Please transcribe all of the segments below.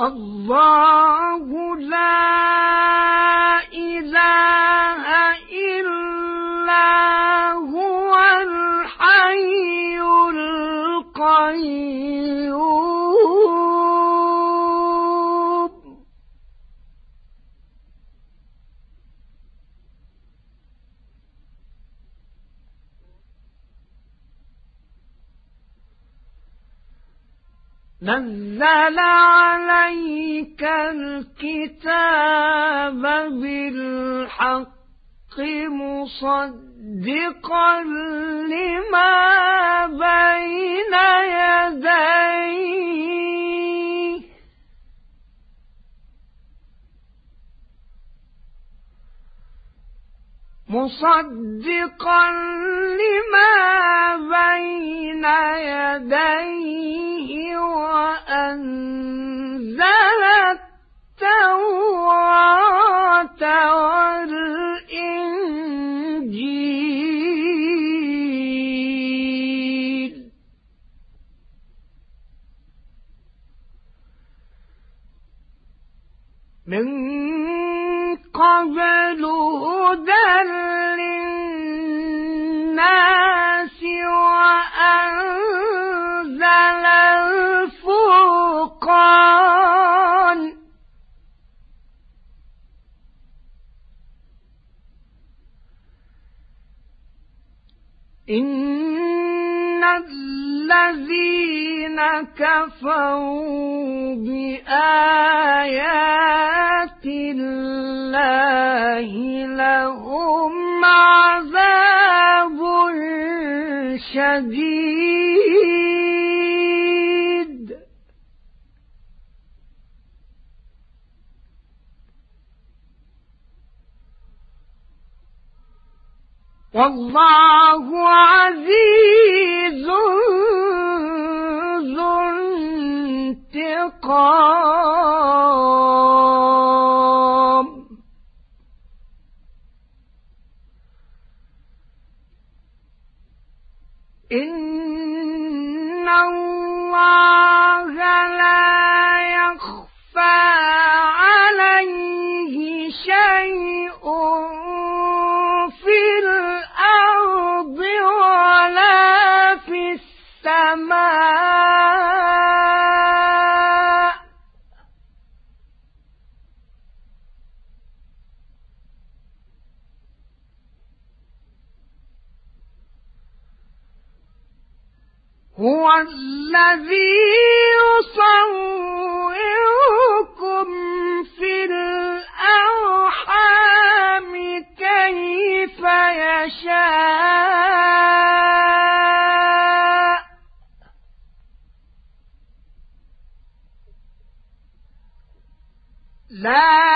الله لا نزل عليك الكتاب بالحق مصدقا لما بين يديه. مصدقا لما من قبل هدى للناس وأنزل الفرقان. إن الذين كفروا شديد والله عزيز ذو انتقام. إن الله لا هو الذي يصوركم في الأرحام كيف يشاء. لا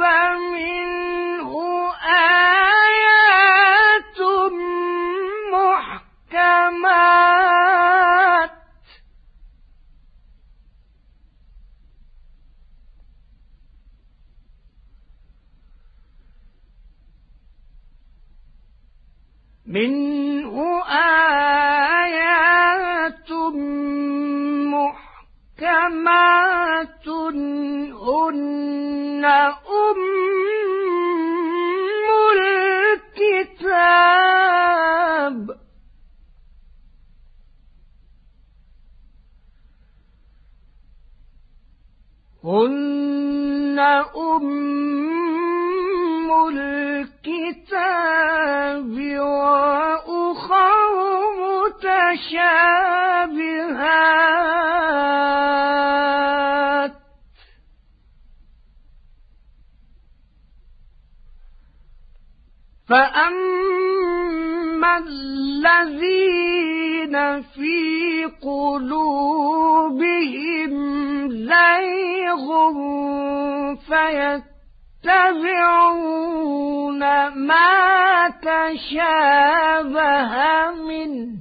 منه آيات محكمات. منه آيات محكمات. هن أم الكتاب. هن أم الكتاب وأخر متشابهات. فأما الذين في قلوبهم زيغ فيتبعون ما تشابه منه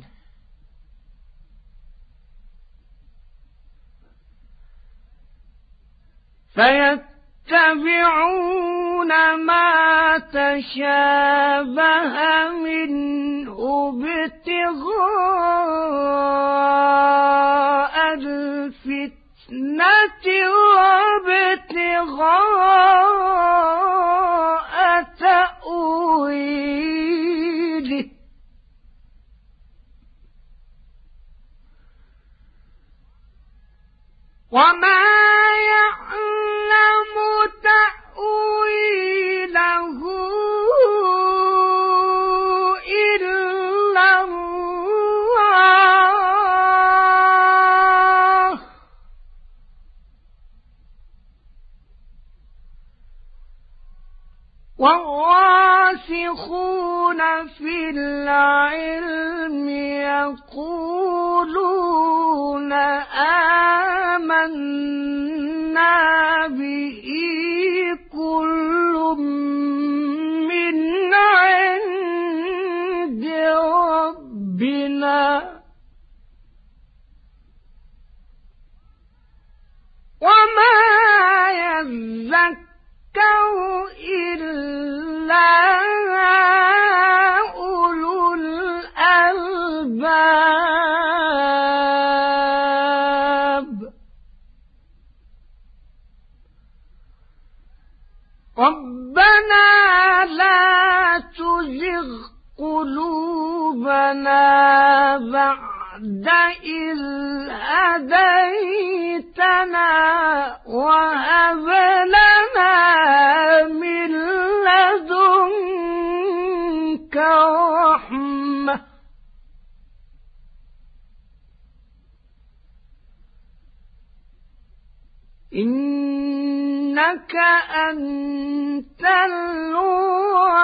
فيتبعون ما تشابه منه ابتغاء الفتنة وابتغاء تأويله. وما والراسخون في العلم يقولون آمنا به كل ربنا لا تزغ قلوبنا بعد إذ هديتنا وهب لنا من لدنك رحمة. إنك أنت الوهاب.